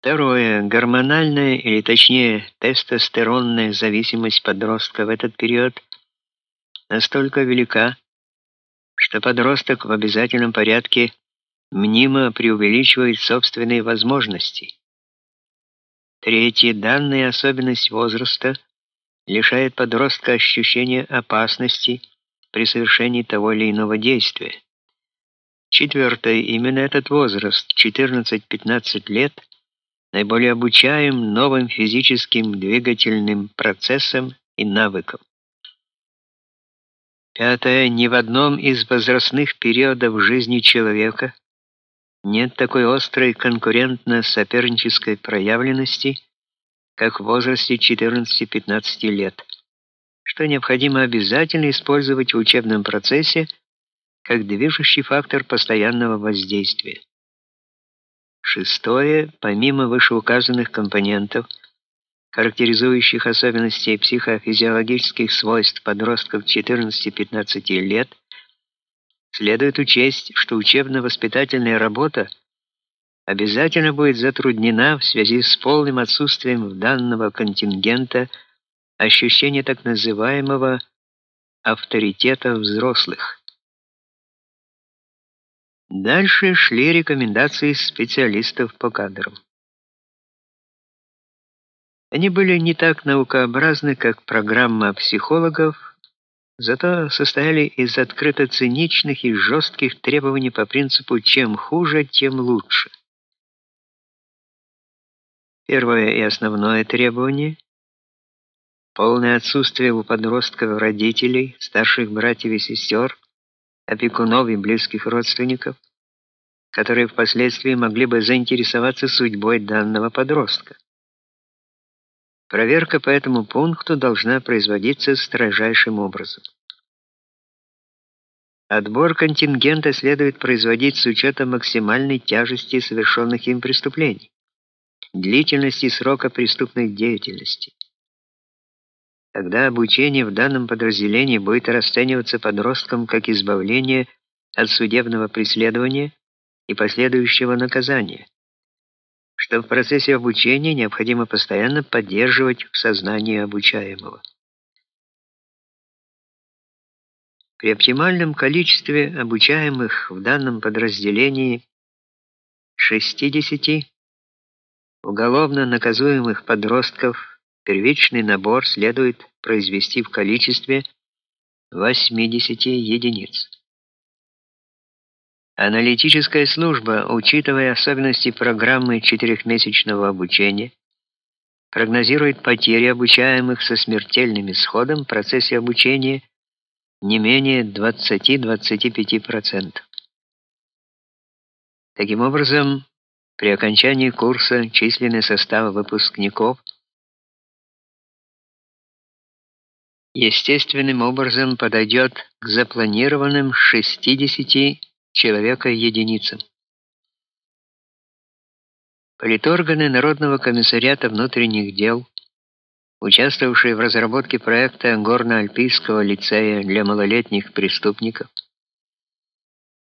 Второе. Гормональная, или точнее тестостеронная зависимость подростка в этот период настолько велика, что подросток в обязательном порядке мнимо преувеличивает собственные возможности. Третье. Данная особенность возраста лишает подростка ощущения опасности при совершении того или иного действия. Четвертое. Именно этот возраст, 14-15 лет, наиболее обучаем новым физическим двигательным процессам и навыкам. Пятое. Ни в одном из возрастных периодов жизни человека нет такой острой конкурентно-сопернической проявленности, как в возрасте 14-15 лет, что необходимо обязательно использовать в учебном процессе как движущий фактор постоянного воздействия. Шестое, помимо вышеуказанных компонентов, характеризующих особенности психофизиологических свойств подростков 14-15 лет, следует учесть, что учебно-воспитательная работа обязательно будет затруднена в связи с полным отсутствием в данного контингента ощущения так называемого авторитета взрослых. Дальше шли рекомендации специалистов по кадрам. Они были не так наукообразны, как программа психологов, зато состояли из открыто циничных и жестких требований по принципу чем хуже, тем лучше. Первое и основное требование полное отсутствие у подростков родителей, старших братьев и сестер опекунов и близких родственников, которые впоследствии могли бы заинтересоваться судьбой данного подростка. Проверка по этому пункту должна производиться строжайшим образом. Отбор контингента следует производить с учетом максимальной тяжести совершенных им преступлений, длительности срока преступной деятельности. Тогда обучение в данном подразделении будет расцениваться подростком как избавление от судебного преследования и последующего наказания, что в процессе обучения необходимо постоянно поддерживать в сознании обучаемого. При оптимальном количестве обучаемых в данном подразделении 60 уголовно наказуемых подростков Первичный набор следует произвести в количестве 80 единиц. Аналитическая служба, учитывая особенности программы четырехмесячного обучения, прогнозирует потери обучаемых со смертельным исходом в процессе обучения не менее 20-25%. Таким образом, при окончании курса численный состав выпускников – естественным образом подойдет к запланированным 60 человека единицам. Политорганы Народного комиссариата внутренних дел, участвовавшие в разработке проекта Горно-Альпийского лицея для малолетних преступников,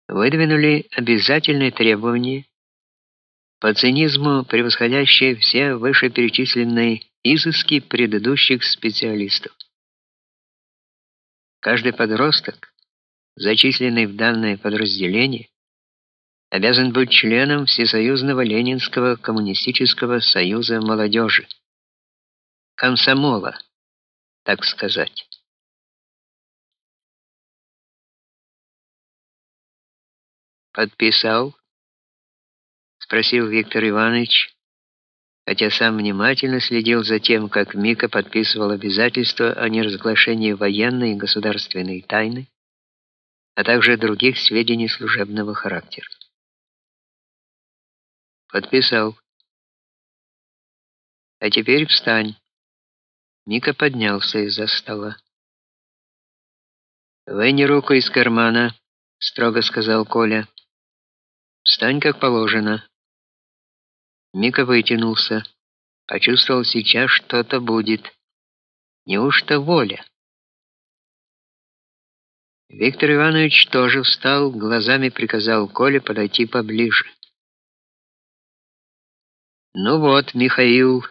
выдвинули обязательные требования по цинизму превосходящие все вышеперечисленные изыски предыдущих специалистов. Каждый подросток, зачисленный в данное подразделение, обязан быть членом Всесоюзного Ленинского коммунистического союза молодежи, комсомола, так сказать. Подписал, спросил Виктор Иванович, хотя сам внимательно следил за тем, как Мика подписывал обязательства о неразглашении военной и государственной тайны, а также других сведений служебного характера. Подписал. А теперь встань. Мика поднялся из-за стола. Вынь руку из кармана, строго сказал Коля. Встань как положено. Мика вытянулся, почувствовал сейчас что-то будет. Неужто воля? Виктор Иванович тоже встал, глазами приказал Коле подойти поближе. Ну вот, Михаил,